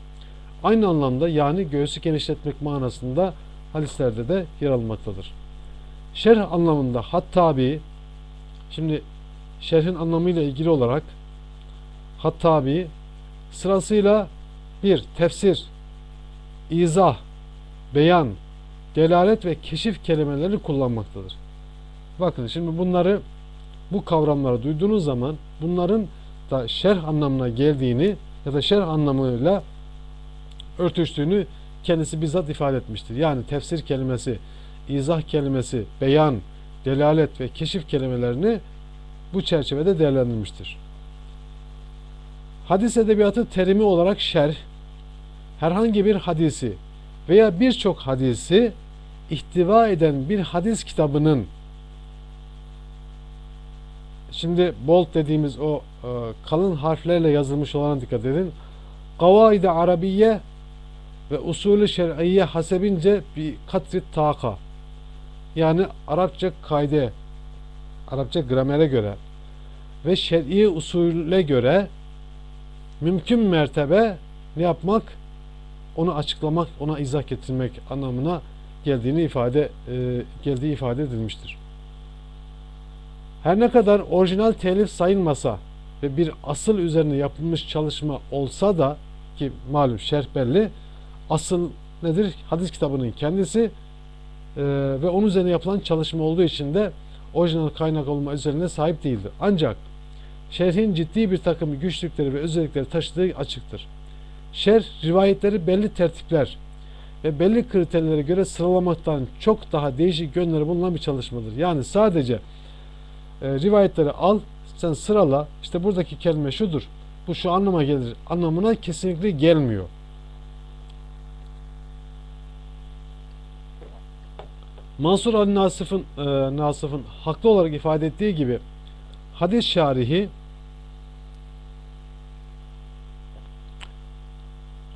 Aynı anlamda yani göğsü genişletmek manasında hadislerde de yer almaktadır. Şerh anlamında hattabi şimdi şerhin anlamıyla ilgili olarak hattabi sırasıyla bir tefsir, izah, beyan, delalet ve keşif kelimeleri kullanmaktadır. Bakın şimdi bunları bu kavramları duyduğunuz zaman bunların da şerh anlamına geldiğini ya da şerh anlamıyla örtüştüğünü kendisi bizzat ifade etmiştir. Yani tefsir kelimesi, izah kelimesi, beyan, delalet ve keşif kelimelerini bu çerçevede değerlendirmiştir. Hadis edebiyatı terimi olarak şerh, herhangi bir hadisi veya birçok hadisi ihtiva eden bir hadis kitabının şimdi bold dediğimiz o e, kalın harflerle yazılmış olana dikkat edin. Kavaid-i Arabiye ve usulü şer'iyye hasebince bir katrit taka yani Arapça kaide Arapça gramere göre ve şer'i usule göre mümkün mertebe ne yapmak? Onu açıklamak, ona izah getirmek anlamına geldiğini ifade e, geldiği ifade edilmiştir. Her ne kadar orijinal telif sayılmasa ve bir asıl üzerine yapılmış çalışma olsa da ki malum şerh belli asıl nedir? Hadis kitabının kendisi e, ve onun üzerine yapılan çalışma olduğu için de orijinal kaynak olma üzerine sahip değildir. Ancak şerhin ciddi bir takım güçlükleri ve özellikleri taşıdığı açıktır. Şerh rivayetleri belli tertipler ve belli kriterlere göre sıralamaktan çok daha değişik yönleri bulunan bir çalışmadır. Yani sadece e, rivayetleri al, sen sırala, işte buradaki kelime şudur, bu şu anlama gelir anlamına kesinlikle gelmiyor. Mansur Ali Nasıf'ın e, Nasıf'ın haklı olarak ifade ettiği gibi hadis şarihi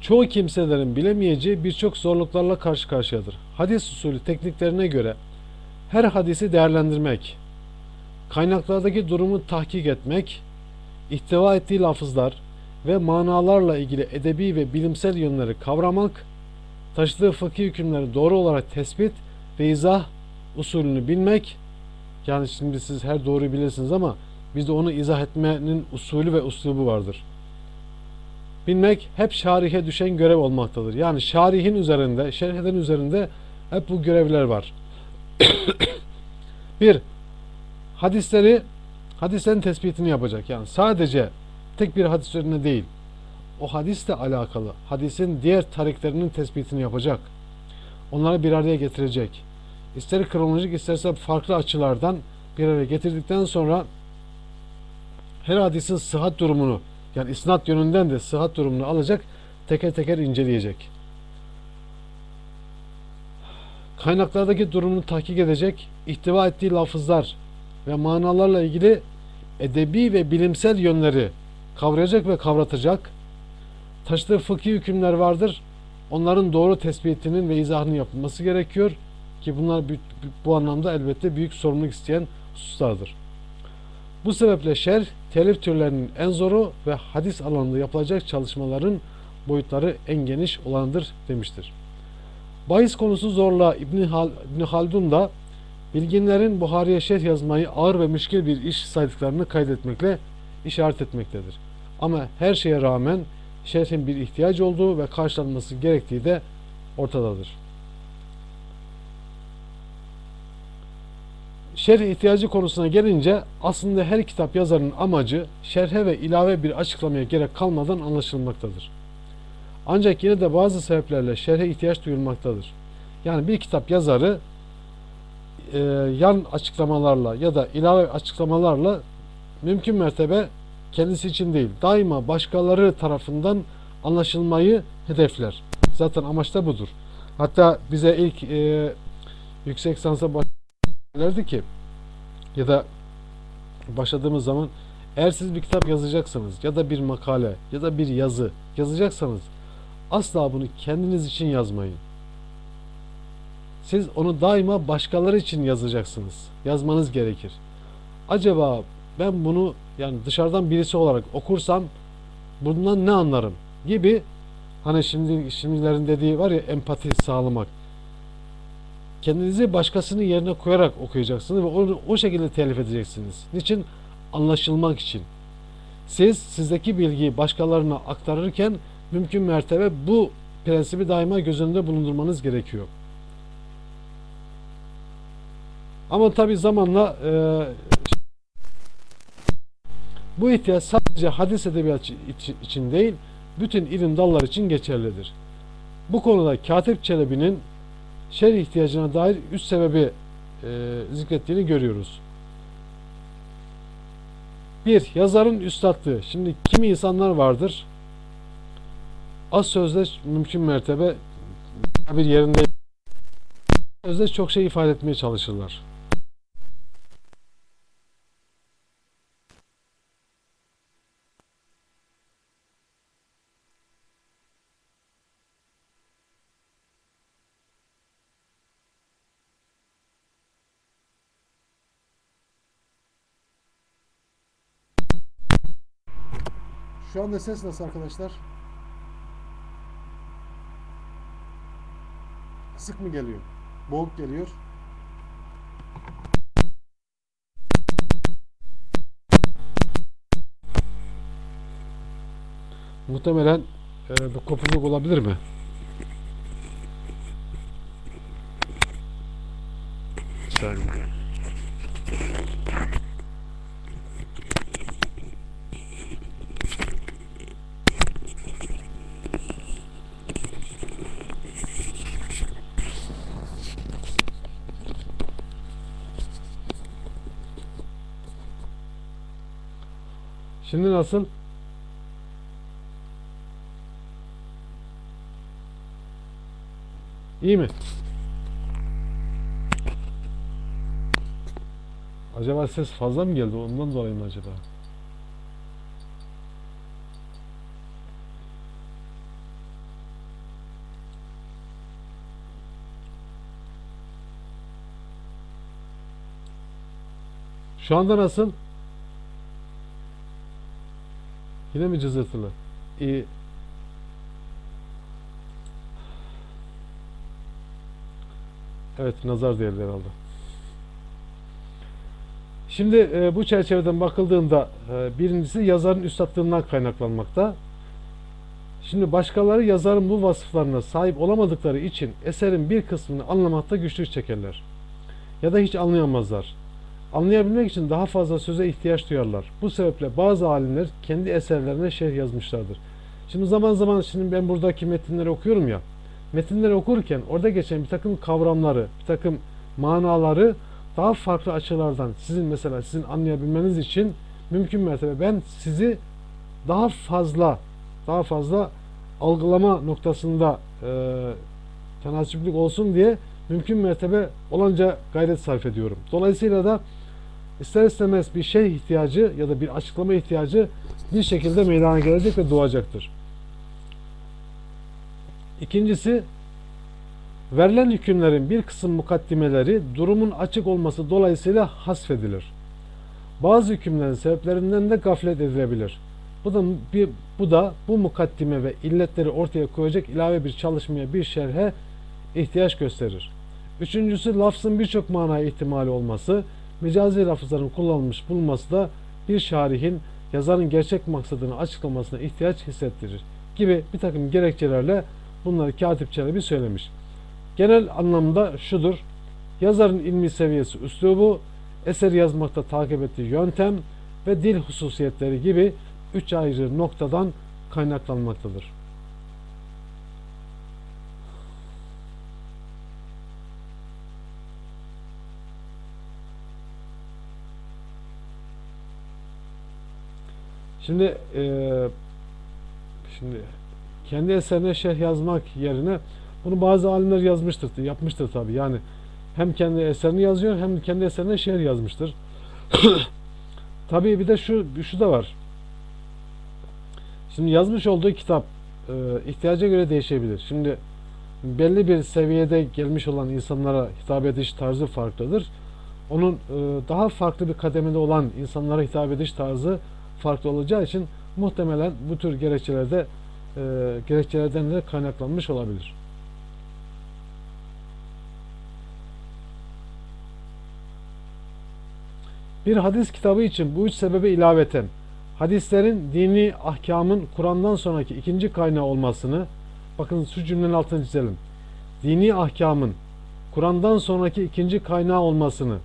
çoğu kimselerin bilemeyeceği birçok zorluklarla karşı karşıyadır. Hadis usulü tekniklerine göre her hadisi değerlendirmek, kaynaklardaki durumu tahkik etmek, ihtiva ettiği lafızlar ve manalarla ilgili edebi ve bilimsel yönleri kavramak, taşıdığı fıkhi hükümleri doğru olarak tespit ve izah usulünü bilmek, yani şimdi siz her doğruyu bilirsiniz ama bizde onu izah etmenin usulü ve uslubu vardır. Bilmek hep şarihe düşen görev olmaktadır. Yani şarihin üzerinde, şerheden üzerinde hep bu görevler var. [COUGHS] bir, hadisleri, hadislerin tespitini yapacak. Yani sadece tek bir hadis üzerine değil, o hadisle alakalı, hadisin diğer tariklerinin tespitini yapacak. Onları bir araya getirecek. İster kronolojik isterse farklı açılardan bir araya getirdikten sonra her hadisin sıhhat durumunu yani isnat yönünden de sıhhat durumunu alacak, teker teker inceleyecek. Kaynaklardaki durumunu tahkik edecek, ihtiva ettiği lafızlar ve manalarla ilgili edebi ve bilimsel yönleri kavrayacak ve kavratacak. Taşıdığı fıkhi hükümler vardır. Onların doğru tespitinin ve izahının yapılması gerekiyor ki bunlar bu anlamda elbette büyük sorumluluk isteyen hususlardır. Bu sebeple şerh, telif türlerinin en zoru ve hadis alanında yapılacak çalışmaların boyutları en geniş olanıdır demiştir. Bahis konusu zorla İbn, Hal, İbn Haldun da bilginlerin Buhari'ye şerh yazmayı ağır ve müşkil bir iş saydıklarını kaydetmekle işaret etmektedir. Ama her şeye rağmen şerhin bir ihtiyaç olduğu ve karşılanması gerektiği de ortadadır. Şerh ihtiyacı konusuna gelince aslında her kitap yazarının amacı şerhe ve ilave bir açıklamaya gerek kalmadan anlaşılmaktadır. Ancak yine de bazı sebeplerle şerhe ihtiyaç duyulmaktadır. Yani bir kitap yazarı e, yan açıklamalarla ya da ilave açıklamalarla mümkün mertebe kendisi için değil, daima başkaları tarafından anlaşılmayı hedefler. Zaten amaç da budur. Hatta bize ilk e, yüksek sansa derlerdi ki ya da başladığımız zaman eğer siz bir kitap yazacaksınız ya da bir makale ya da bir yazı yazacaksanız asla bunu kendiniz için yazmayın. Siz onu daima başkaları için yazacaksınız. Yazmanız gerekir. Acaba ben bunu yani dışarıdan birisi olarak okursam bundan ne anlarım gibi hani şimdi şimdilerin dediği var ya empati sağlamak. Kendinizi başkasının yerine koyarak okuyacaksınız ve onu o şekilde telif edeceksiniz. Niçin? Anlaşılmak için. Siz sizdeki bilgiyi başkalarına aktarırken mümkün mertebe bu prensibi daima göz önünde bulundurmanız gerekiyor. Ama tabi zamanla e, bu ihtiyaç sadece hadis edebiyatı için- değil, bütün ilim dalları için geçerlidir. Bu konuda Katip Çelebi'nin şerh ihtiyacına dair üç sebebi e, zikrettiğini görüyoruz. Bir, yazarın üstadlığı. Şimdi kimi insanlar vardır, az sözde mümkün mertebe bir yerinde sözde çok şey ifade etmeye çalışırlar. Şu anda ses nasıl arkadaşlar? Kısık mı geliyor? Boğuk geliyor. Muhtemelen e, bir kopukluk olabilir mi? Bir Şimdi nasıl? İyi mi? Acaba ses fazla mı geldi? Ondan dolayı mı acaba? Şu anda nasıl? Yine mi cızırtılı? İyi. Evet, nazar değerli herhalde. Şimdi e, bu çerçeveden bakıldığında e, birincisi yazarın üstadlığından kaynaklanmakta. Şimdi başkaları yazarın bu vasıflarına sahip olamadıkları için eserin bir kısmını anlamakta güçlük çekerler. Ya da hiç anlayamazlar. Anlayabilmek için daha fazla söze ihtiyaç duyarlar. Bu sebeple bazı alimler kendi eserlerine şerh yazmışlardır. Şimdi zaman zaman şimdi ben buradaki metinleri okuyorum ya. Metinleri okurken orada geçen bir takım kavramları, bir takım manaları daha farklı açılardan sizin mesela sizin anlayabilmeniz için mümkün mertebe ben sizi daha fazla daha fazla algılama noktasında e, tenasüplük olsun diye mümkün mertebe olanca gayret sarf ediyorum. Dolayısıyla da ister istemez bir şey ihtiyacı ya da bir açıklama ihtiyacı bir şekilde meydana gelecek ve doğacaktır. İkincisi verilen hükümlerin bir kısım mukaddimeleri durumun açık olması dolayısıyla hasfedilir. Bazı hükümlerin sebeplerinden de gaflet edilebilir. Bu da bir bu da bu mukaddime ve illetleri ortaya koyacak ilave bir çalışmaya, bir şerhe ihtiyaç gösterir. Üçüncüsü lafzın birçok manaya ihtimali olması, mecazi lafızların kullanılmış bulunması da bir şarihin yazarın gerçek maksadını açıklamasına ihtiyaç hissettirir gibi bir takım gerekçelerle bunları Katip Çelebi söylemiş. Genel anlamda şudur. Yazarın ilmi seviyesi, üslubu, eser yazmakta takip ettiği yöntem ve dil hususiyetleri gibi üç ayrı noktadan kaynaklanmaktadır. Şimdi eee şimdi kendi eserine şerh yazmak yerine bunu bazı alimler yazmıştır, yapmıştır tabi. Yani hem kendi eserini yazıyor hem kendi eserine şerh yazmıştır. [COUGHS] tabii bir de şu şu da var. Şimdi yazmış olduğu kitap e, ihtiyaca göre değişebilir. Şimdi belli bir seviyede gelmiş olan insanlara hitap ediş tarzı farklıdır. Onun e, daha farklı bir kademede olan insanlara hitap ediş tarzı farklı olacağı için muhtemelen bu tür gerekçelerde e, gerekçelerden de kaynaklanmış olabilir. Bir hadis kitabı için bu üç sebebe ilaveten hadislerin dini ahkamın Kur'an'dan sonraki ikinci kaynağı olmasını bakın şu cümlenin altını çizelim. Dini ahkamın Kur'an'dan sonraki ikinci kaynağı olmasını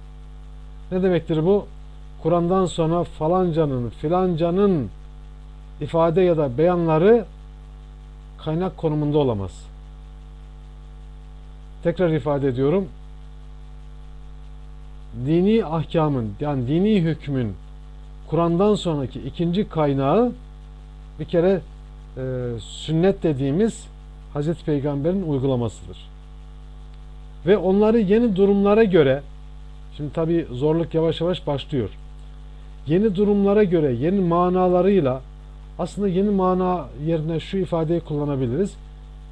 ne demektir bu? Kur'an'dan sonra falancanın filancanın ifade ya da beyanları kaynak konumunda olamaz. Tekrar ifade ediyorum. Dini ahkamın yani dini hükmün Kur'an'dan sonraki ikinci kaynağı bir kere e, sünnet dediğimiz Hazreti Peygamber'in uygulamasıdır. Ve onları yeni durumlara göre şimdi tabi zorluk yavaş yavaş başlıyor. Yeni durumlara göre yeni manalarıyla aslında yeni mana yerine şu ifadeyi kullanabiliriz.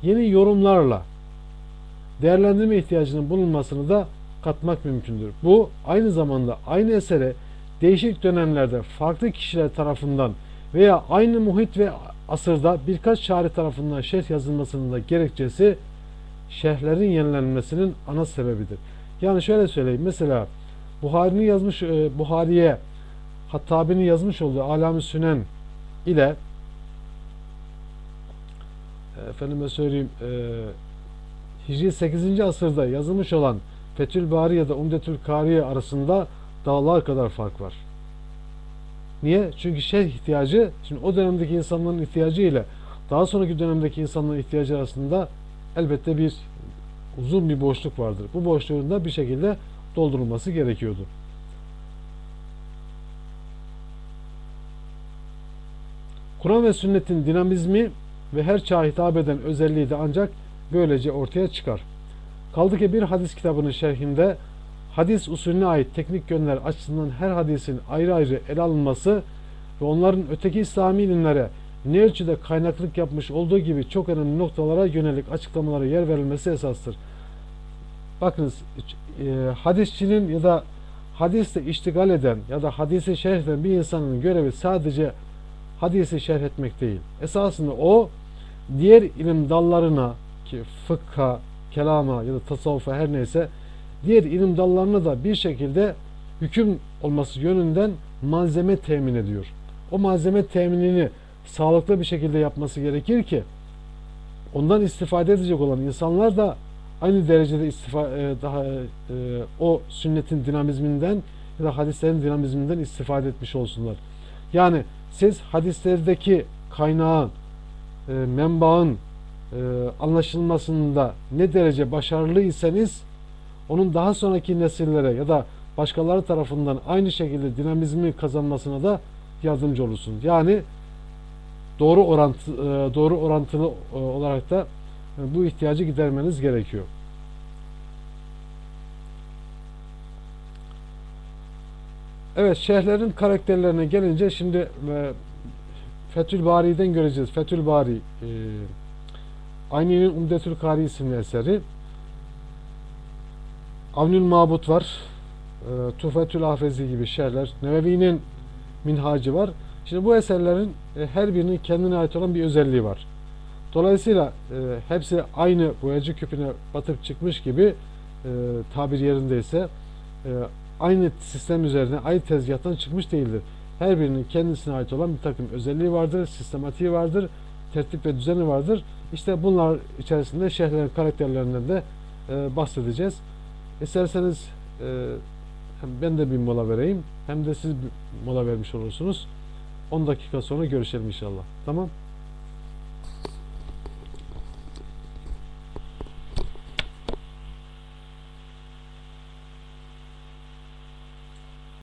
Yeni yorumlarla değerlendirme ihtiyacının bulunmasını da katmak mümkündür. Bu aynı zamanda aynı esere değişik dönemlerde farklı kişiler tarafından veya aynı muhit ve asırda birkaç şair tarafından şerh yazılmasının da gerekçesi şerhlerin yenilenmesinin ana sebebidir. Yani şöyle söyleyeyim. Mesela Buhari'nin yazmış e, Buhari'ye Hattabi'nin yazmış olduğu Alam-ı Sünen ile efendime söyleyeyim e, Hicri 8. asırda yazılmış olan Fethül Bari ya da Umdetül Kariye arasında dağlar kadar fark var. Niye? Çünkü şerh ihtiyacı, şimdi o dönemdeki insanların ihtiyacı ile daha sonraki dönemdeki insanların ihtiyacı arasında elbette bir uzun bir boşluk vardır. Bu boşluğun da bir şekilde doldurulması gerekiyordu. Kur'an ve sünnetin dinamizmi ve her çağa hitap eden özelliği de ancak böylece ortaya çıkar. Kaldı ki bir hadis kitabının şerhinde hadis usulüne ait teknik yönler açısından her hadisin ayrı ayrı ele alınması ve onların öteki İslami ilimlere ne ölçüde kaynaklık yapmış olduğu gibi çok önemli noktalara yönelik açıklamalara yer verilmesi esastır. Bakınız e, hadisçinin ya da hadiste iştigal eden ya da hadisi şerh eden bir insanın görevi sadece hadisi şerh etmek değil. Esasında o diğer ilim dallarına ki fıkha, kelama ya da tasavvufa her neyse diğer ilim dallarına da bir şekilde hüküm olması yönünden malzeme temin ediyor. O malzeme teminini sağlıklı bir şekilde yapması gerekir ki ondan istifade edecek olan insanlar da aynı derecede istifa, e, daha e, o sünnetin dinamizminden ya da hadislerin dinamizminden istifade etmiş olsunlar. Yani siz hadislerdeki kaynağın, e, menbaın e, anlaşılmasında ne derece başarılıysanız onun daha sonraki nesillere ya da başkaları tarafından aynı şekilde dinamizmi kazanmasına da yardımcı olursunuz. Yani doğru orantı e, doğru orantılı e, olarak da e, bu ihtiyacı gidermeniz gerekiyor. Evet, şehirlerin karakterlerine gelince şimdi Fethül Bari'den göreceğiz. Fethül Bari e, Ayni'nin Umdetül Kari isimli eseri. Avnül Mabut var. E, Tufetül Ahvezi gibi şerler. Nevevi'nin Minhacı var. Şimdi bu eserlerin e, her birinin kendine ait olan bir özelliği var. Dolayısıyla e, hepsi aynı boyacı küpüne batıp çıkmış gibi e, tabir yerindeyse e, aynı sistem üzerine aynı tezgahtan çıkmış değildir. Her birinin kendisine ait olan bir takım özelliği vardır, sistematiği vardır, tertip ve düzeni vardır. İşte bunlar içerisinde şehirlerin karakterlerinden de e, bahsedeceğiz. İsterseniz e, hem ben de bir mola vereyim hem de siz mola vermiş olursunuz. 10 dakika sonra görüşelim inşallah. Tamam?